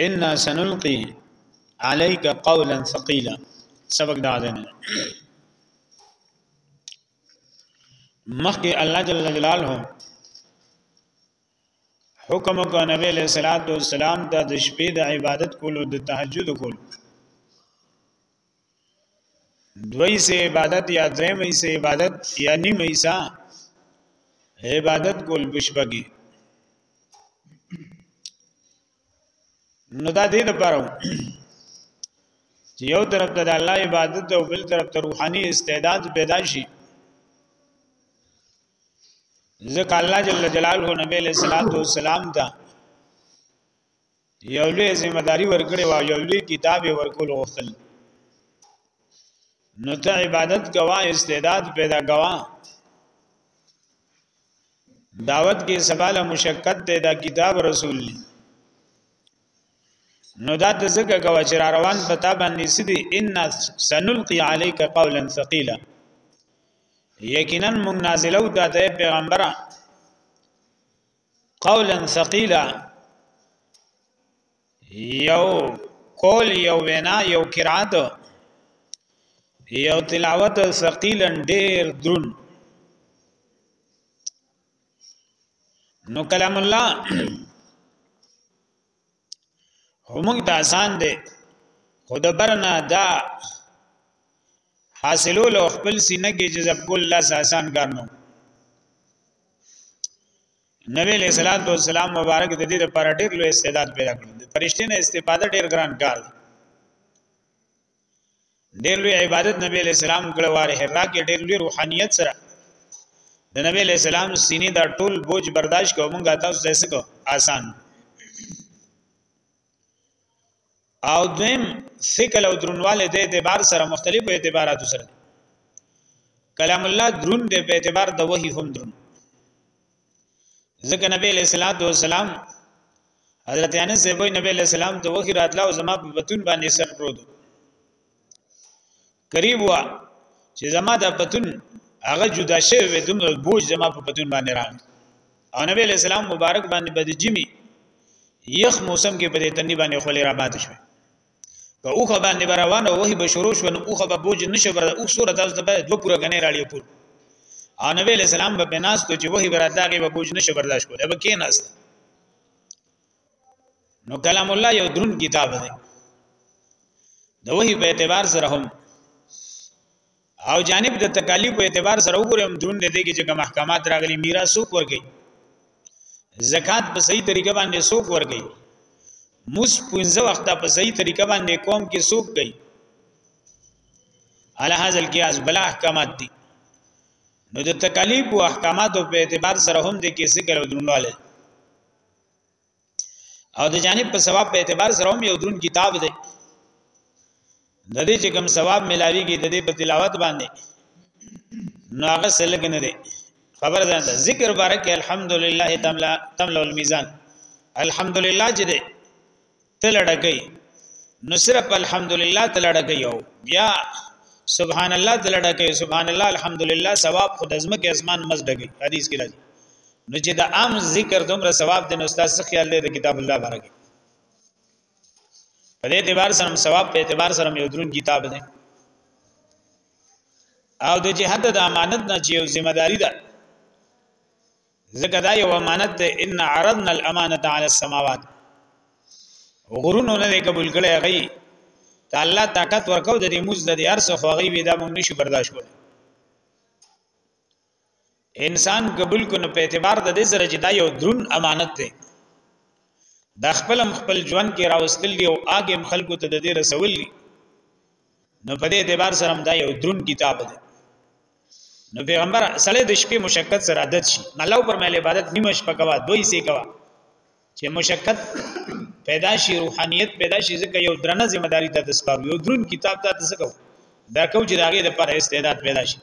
ان سنلقي عليك قولا ثقيلا سبق دا ده مخکې الله جل جلاله حکم کو نبی له صلوات و سلام ته د شپې د عبادت کولو د تهجد کولو دوی سه عبادت یا درې مې سه عبادت یا نیمه سه عبادت کول بشبګي نو دا دې د پاره چې یو طرف ته د الله عبادت او بل طرف ته روحاني استعداد پیدا شي ځکه الله جل جلاله نبی له صلوات و سلام ته یو لوی ذمہ داری ورکړي او یو لوی کتاب ورکول غوښتل نو ته عبادت کوا استعداد پیدا کوا دعوت کې سباله مشقت ته دا کتاب رسول دی نو دا ته ځکه کوا چې روان پتا باندې سدي ان سنلقي عليك قولا ثقيلا یقینا موږ نازلو ته پیغمبره قولا ثقيلا یو قول یو وینا یو قرات یو تلاوت ثقيلا ډیر درون نو کلام الله همون ته آسان دی خود برنا دا حاصلو له خپل سینه کې جذب کول لاس آسان کار نه نبی علیہ الصلوۃ والسلام مبارک د دې لپاره ډېر لوی استعداد پیدا کړ د فرشتي نه استفاده ډېر ګران کار دی ډېر لوی عبادت نبی علیہ السلام کړه واره حرا کې ډېر لوی روحانيت سره د نبی علیہ السلام سینې دا ټول بوج برداشت کوو مونږه تاسو ته څه آسان او دویم ثقل او درنواله د اعتبار سره مختلفو اعتباراتو سره کلام الله درون دی په اعتبار د وحي هم درون ځکه نبی علیہ الصلوۃ والسلام حضرت انس سے وای نبی علیہ السلام ته وخی راتلا او زما په بتون باندې سر پروت قریب وا چې زما د بتون هغه جدا شوی وې دومره بوج زما په بتون باندې راغ او نبی علیہ السلام مبارک باندې بد جمی یخ موسم کې په دې تندې باندې خولې را مات شوه په اوخه باندې روانه وه به شروع شو نو اوخه به بوج نشو بر او سوره تاسو ته دوه پورا غنې راړي پور او نبی علیہ السلام به بناس ته چې وه به راتاغه به بوج نشو برداشت کوله به کې ناست نو کلام الله یو درون کتاب دی د وحی په اعتبار سره هم او جانب د تکالیف په اعتبار سره وګورم دون دې کې چې کوم احکامات راغلي میراث څوک ورګي زکات په صحیح طریقه باندې څوک ورګي موس پنځه وخت په صحیح طریقه باندې قوم کې څوک گئی علی هاذل کې از بلا احکامات دي نو د تکالیف او احکاماتو په اعتبار سره هم د کې ذکر او درنواله او د جانب په ثواب په اعتبار سره هم یو درون کتاب دی د دې چې کوم ثواب ملاويږي د دې په تلاوت باندې نو هغه سلګ نه دی خبر ده ذکر بارک الحمدلله تملا تملا الميزان الحمدلله چې دې تلړګي نو صرف الحمدلله تلړګي یو بیا سبحان الله تلړګي سبحان الله الحمدلله ثواب خود ازمه کې اسمان مزدګي حدیث کې راځي نو چې د عام ذکر دومره ثواب دی نو استاد څه خیال دی د کتاب الله بارک په دې اعتبار سره ثواب په اعتبار سره یو درون کتاب دی او د جهاد د امانت نه چې یو ذمہ داری ده ځکه دا یو امانت ده ان عرضنا الامانه علی السماوات غرونو نه قبول کړي غي ته الله طاقت ورکو د دې موز د ارسه خوغي وي دا مونږ نشو برداشت کولی انسان قبول کو نو په اعتبار د دې سره چې دا یو درون امانت دی دا خپل خپل ژوند کې راوستل دی او هغه خلکو ته د دې رسول دی نو په دې اعتبار سره دا یو درون کتاب دی نو پیغمبر صلی د شپې مشکل سره عادت شي الله پر مې عبادت نیمه شپه کوا دوی سي کوا چې مشکل پیدا شي روحانيت پیدا شي ځکه یو درنه ذمہ داری ته تسپارو یو درون کتاب ته تسکو دا کو چې داګه د پر استعداد پیدا شي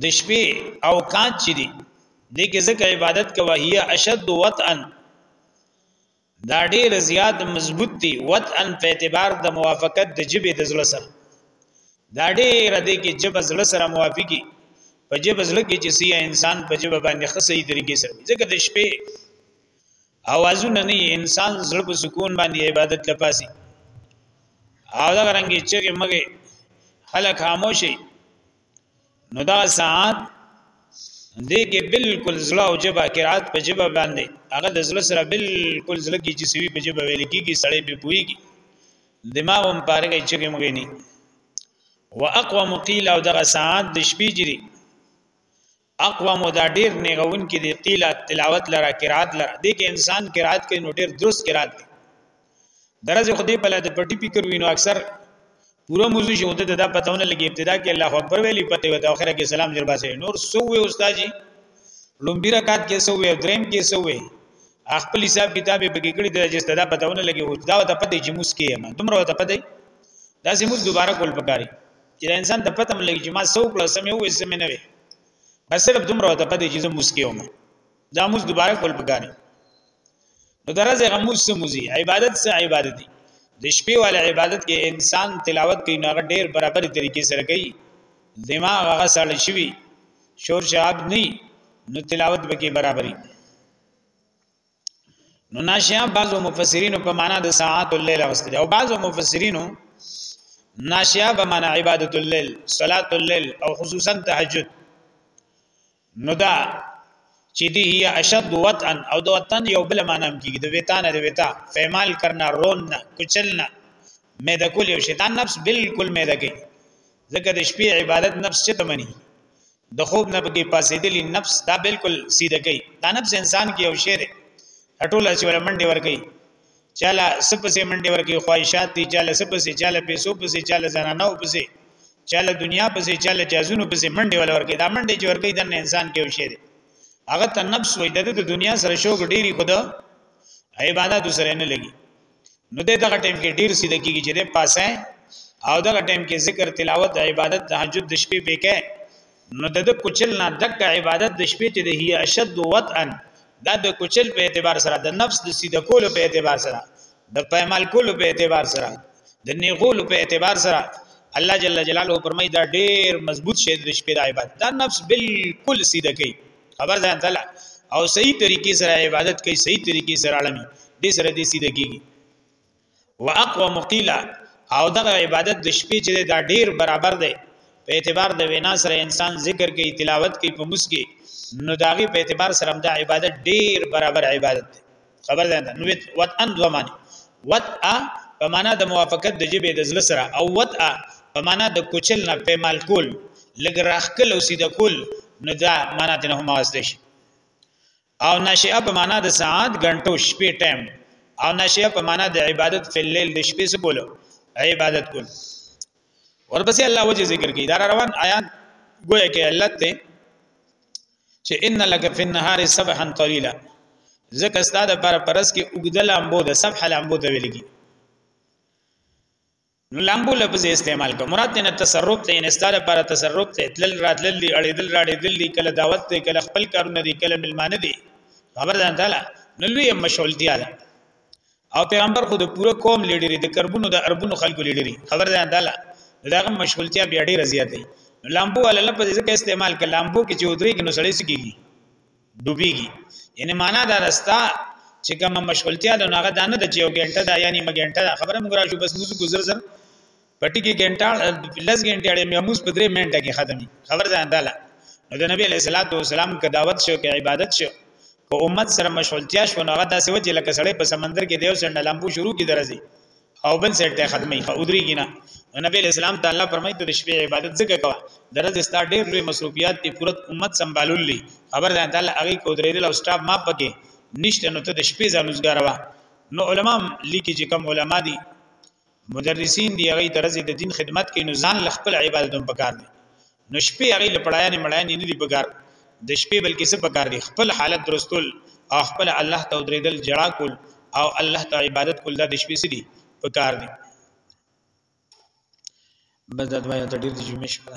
د شپې اوقات چې دي د کې ځکه عبادت کوه هي اشد وطئا دا ډیر زیات مضبوط دي وطئا په اعتبار د موافقت د جبه د زړه سره دا ډیر د کې جبه زړه سره موافقي په جبه زړه کې چې سي انسان په جبه باندې خسې طریقې سره ځکه د شپې اوازونه نه انسان زړه په سکون باندې عبادت لپاسي او دا رنګي چې مګي خلک خاموشي نو دا ساعت دې کې بالکل زړه او جبه قرات په جبه باندې هغه د زړه سره بالکل زړه کې چې سوي په جبه ویل کېږي سړې په پويږي دماغ هم پارګي چې مګني واقوم قيل او دغه ساعت د شپې جری اقوام دا ډیر نیغون کې دی قیل تلاوت لره قرات لره دې کې انسان قرات کوي نو ډیر درست قرات دی درځه خو دې په لاد پټي فکر وینو اکثر پورا موضوع شو ته دا پتاونه لګي ابتدا کې الله اکبر ویلي پته وي دا اخره کې سلام جربا سي نور سو وي استاد جی لومبي رکعت کې سو وي دریم کې سو وي خپل حساب کتاب به کې کړی دا چې دا پتاونه لګي دا ته پته چې موس کې ما تمره ته پته دا سي موس دوباره کول پکاري چې دا انسان ته پته ملګي چې ما څو کړه سمې وې سمې نه وې بس صرف دومره ته پته چې زه مسکیوم دا موږ دوباره خپل پکاري نو درځه غموس سموزي عبادت سه عبادت دي د شپې ول عبادت کې انسان تلاوت کوي نو ډېر برابر طریقې سره کوي دماغ هغه سړی شوی شور شعب نه نو تلاوت به کې برابرۍ نو ناشیا بعضو مفسرینو په معنا د ساعات الليل واستل او بعضو مفسرینو ناشیا به معنا عبادت الليل صلات الليل او خصوصا تهجد نو دا چې دی هي اشد وطن او د وطن یو بل معنی هم کیږي د ویتان د ویتا فعمال کرنا رون نه کچل نه مې د کول یو شیطان نفس بالکل مې دګي ځکه د شپې عبادت نفس چې تمني د خوب نه بګي پاسېدلی نفس دا بالکل سیده کوي دا نفس انسان کې یو شی دی ټول چې ول منډي ور کوي چاله سپسې منډي ور کوي خواهشات دي چاله سپسې چاله پیسو پسې چاله زنانو پسې چاله دنیا پسې چاله جازونو پسې منډي ول ور کوي دا منډي چې ور کوي د انسان کې یو شی دی هغه ته نفس وې د دنیا سره شوق ډيري خدا عبادت سره نه لګي نو د دغه ټیم کې ډیر سیده کیږي چې د پاسه او دغه ټیم کې ذکر تلاوت عبادت تهجد د شپې په کې نو د کوچل نه دک عبادت د شپې چې د هي اشد وطئا دا د کوچل په اعتبار سره د نفس د سیده کولو په اعتبار سره د پېمال کولو په اعتبار سره د نیغولو په اعتبار سره الله جل جلاله فرمای دا ډیر مضبوط شه د شپې د عبادت دا نفس بالکل سیده کوي خبر ځان ته او صحیح طریقې سره عبادت کوي صحیح طریقې سره اړمي دې سره دې سیده کیږي واقوم قیلا او دغه عبادت د شپې چې دا ډیر برابر دی په اعتبار د وینا سره انسان ذکر کوي تلاوت کوي په مسکی نو داغي په اعتبار سره دا عبادت ډیر برابر عبادت دی خبر ځان ده نو وطئا دوه معنی وطئا په معنا د موافقت د جبه د زړه سره او وطئا په معنا د کوچل نه پیمال کول لګ راخکل او سیده کول نو دا معنا ته نه هم واسطه شي او نشئه په معنا د ساعت غنټو شپې ټایم او نشئه په معنا د عبادت فی الليل د شپې څه کول عبادت کول ورپسې الله وجه ذکر کوي دا روان آیات ګویا کې علت ته چې ان لک فی النهار سبحا طویلا ځکه ستاده پر پرس کې اوګدل لامبو د سبح لامبو ته ویل کی نو لامبو لفظ استعمال کو مراد نه تصرف ته نه ستاره پر تصرف ته تل راتل دی اړیدل راړیدل دی کله دعوت ته کله خپل کارونه دی کله ملمانه دی خبر ده تعالی نو لوی مشغولتیا ده او پیغمبر خو د پوره قوم لیډری د کربونو د اربونو خلکو لیډری خبر ده انداله داغه مشغولتیا بیا ډیره زیاته وي لامبو ول لفظ ځکه استعمال ک لامبو کې چې ودرې کې نو سړی سکیږي ډوبېږي یعنی معنا دا رستا چې کوم مشغولتیا د ناغه دانه د چې یو غنټه دا یعنی مګنټه خبره موږ راشو بس موږ ګذر زر پټی کې ګنټه لس ګنټه اړې میموز په درې منټه کې ختمي خبر ځان داله نو د نبی علیہ الصلوۃ والسلام ک دعوت شو ک عبادت شو کو امت سره مشغولتیا شو نو هغه داسې و چې لکه سړی په سمندر کې دیو سند لامبو شروع کی درځي او بل سره ته ختمي خودري کینا نبی علیہ السلام تعالی فرمایي ته د شپې عبادت ځکه کوه درځ ستا ډېر لوی مصروفیات دی پوره امت سمبالول لي خبر ځان تعالی هغه کو درې له سټاف ما پکې نشته نو ته د شپې ځانوزګاروا نو علما لیکي چې کم علما دي مدرسین دی هغه درځي د دین خدمت کوي نو ځان له خپل عبادت هم پکار دي نو شپې هغه له پړایانه مړایانه نه دي پکار د شپې بلکې څه پکار دي خپل حالت درستول او خپل الله ته درېدل جړا کول او الله ته عبادت کول د شپې څه دي پکار دي بس دا دوایا ته ډیر د جمعې شپه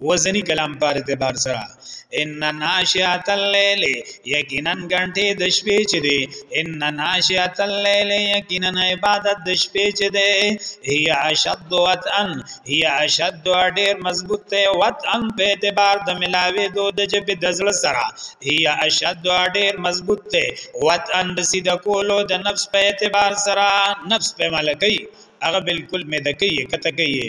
وزنی کلام په اعتبار سره ان ناشئه الليل یقینا غنټه د شپې چې دی ان ناشئه الليل یقینا عبادت د شپې چې دی هي اشد وتن هي اشد ډیر مضبوط ته وتن په اعتبار د ملاوي دو د جب د زړ سره هي اشد ډیر مضبوط ته وتن د سید کولو د نفس په اعتبار سره نفس په ملکی هغه بالکل مې د کوي کته کوي